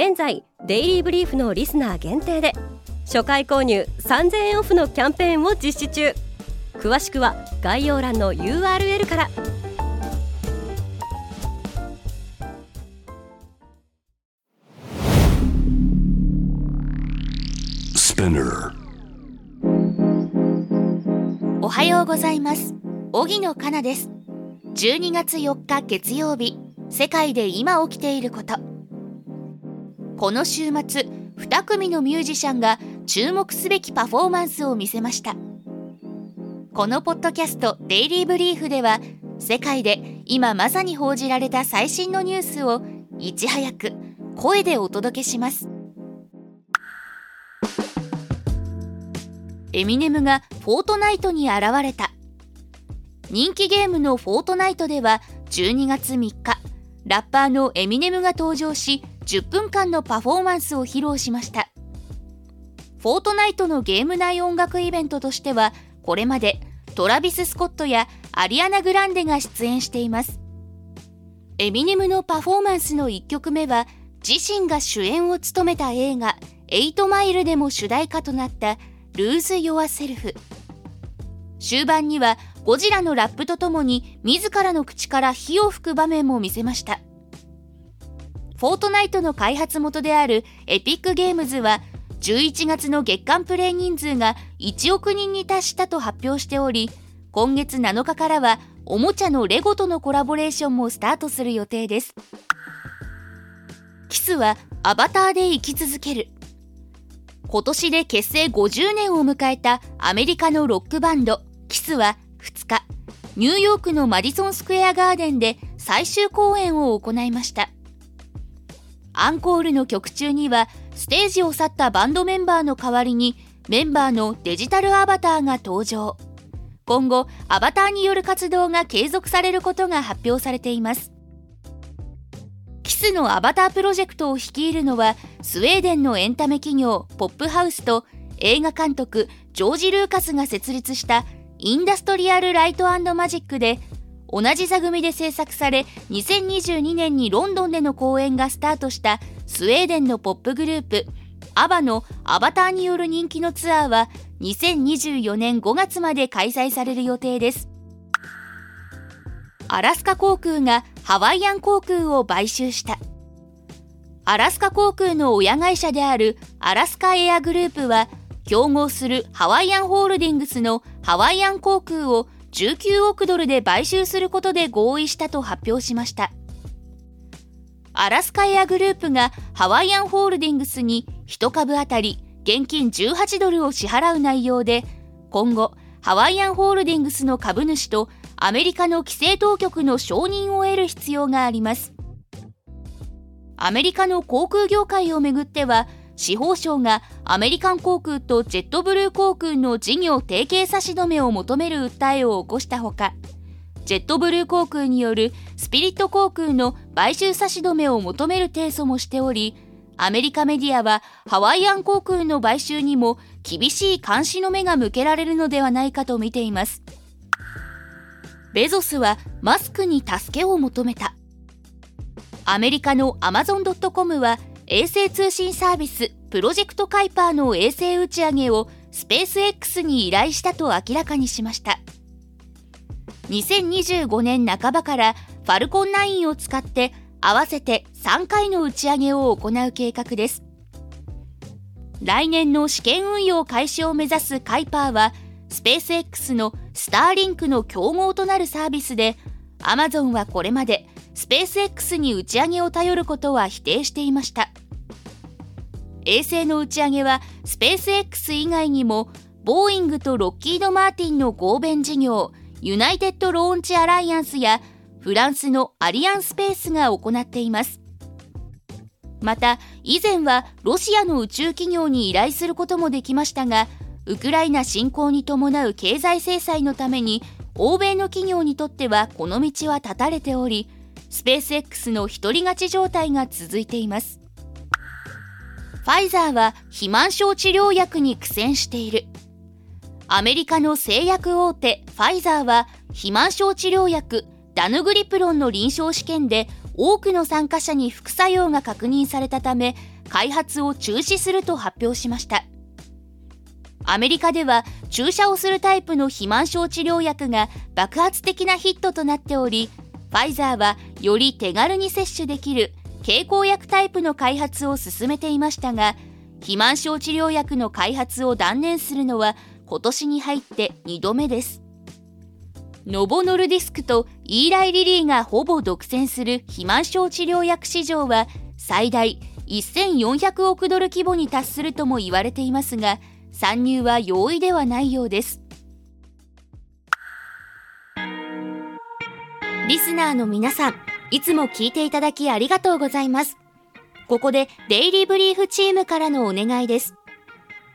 現在デイリーブリーフのリスナー限定で初回購入3000円オフのキャンペーンを実施中。詳しくは概要欄の URL から。おはようございます。荻野かなです。12月4日月曜日世界で今起きていることこの週末2組のミュージシャンが注目すべきパフォーマンスを見せました。このポッドキャスト「デイリー・ブリーフ」では世界で今まさに報じられた最新のニュースをいち早く声でお届けします。エミネムがフォートナイトに現れた。人気ゲームのフォートナイトでは12月3日ラッパーのエミネムが登場し10分間のパフォーマンスを披露しました。フォートナイトのゲーム内音楽イベントとしてはこれまでトラビス・スコットやアリアナ・グランデが出演しています。エミネムのパフォーマンスの1曲目は自身が主演を務めた映画「エイトマイル」でも主題歌となった「ルーズ・ユアセルフ」終盤にはゴジラのラップとともに自らの口から火を吹く場面も見せました。フォートナイトの開発元であるエピックゲームズは11月の月間プレイ人数が1億人に達したと発表しており今月7日からはおもちゃのレゴとのコラボレーションもスタートする予定です。キスはアバターで生き続ける。今年で結成50年を迎えたアメリカのロックバンドキスは2日ニューヨークのマディソンスクエアガーデンで最終公演を行いました。アンコールの曲中にはステージを去ったバンドメンバーの代わりにメンバーのデジタルアバターが登場。今後アバターによる活動が継続されることが発表されています。キスのアバタープロジェクトを率いるのはスウェーデンのエンタメ企業ポップハウスと映画監督ジョージ・ルーカスが設立したインダストリアル・ライトマジックで同じ座組で制作され2022年にロンドンでの公演がスタートしたスウェーデンのポップグループアバのアバターによる人気のツアーは2024年5月まで開催される予定です。アラスカ航空がハワイアン航空を買収した。アラスカ航空の親会社であるアラスカエアグループは競合するハワイアンホールディングスのハワイアン航空を19億ドルで買収することで合意したと発表しました。アラスカエアグループがハワイアンホールディングスに1株当たり現金18ドルを支払う内容で今後ハワイアンホールディングスの株主とアメリカの規制当局の承認を得る必要があります。アメリカの航空業界をめぐっては司法省がアメリカン航空とジェットブルー航空の事業提携差し止めを求める訴えを起こしたほかジェットブルー航空によるスピリット航空の買収差し止めを求める提訴もしておりアメリカメディアはハワイアン航空の買収にも厳しい監視の目が向けられるのではないかと見ています。ベゾスはマスクに助けを求めた。アメリカのアマゾン・ドット・コムは衛星通信サービスプロジェクトカイパーの衛星打ち上げをスペース X に依頼したと明らかにしました。2025年半ばからファルコン9を使って合わせて3回の打ち上げを行う計画です。来年の試験運用開始を目指すカイパーはスペース X のスターリンクの競合となるサービスでアマゾンはこれまでスペース X に打ち上げを頼ることは否定していました。衛星の打ち上げはスペース X 以外にもボーイングとロッキード・マーティンの合弁事業ユナイテッド・ローンチ・アライアンスやフランスのアリアンスペースが行っています。また以前はロシアの宇宙企業に依頼することもできましたがウクライナ侵攻に伴う経済制裁のために欧米の企業にとってはこの道は断たれておりスペース X の独り勝ち状態が続いています。ファイザーは肥満症治療薬に苦戦している。アメリカの製薬大手ファイザーは肥満症治療薬ダヌグリプロンの臨床試験で多くの参加者に副作用が確認されたため開発を中止すると発表しました。アメリカでは注射をするタイプの肥満症治療薬が爆発的なヒットとなっておりファイザーはより手軽に摂取できる経口薬タイプの開発を進めていましたが肥満症治療薬の開発を断念するのは今年に入って2度目です。ノボノルディスクとイーライ・リリーがほぼ独占する肥満症治療薬市場は最大1400億ドル規模に達するとも言われていますが参入は容易ではないようです。リスナーの皆さんいつも聞いていただきありがとうございますここでデイリーブリーフチームからのお願いです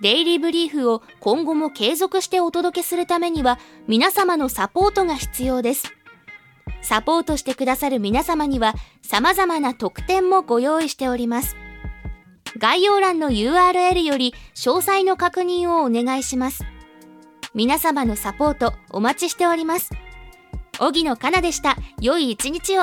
デイリーブリーフを今後も継続してお届けするためには皆様のサポートが必要です。サポートしてくださる皆様には様々な特典もご用意しております。概要欄の URL より詳細の確認をお願いします。皆様のサポートお待ちしております。荻野かなでした。良い一日を。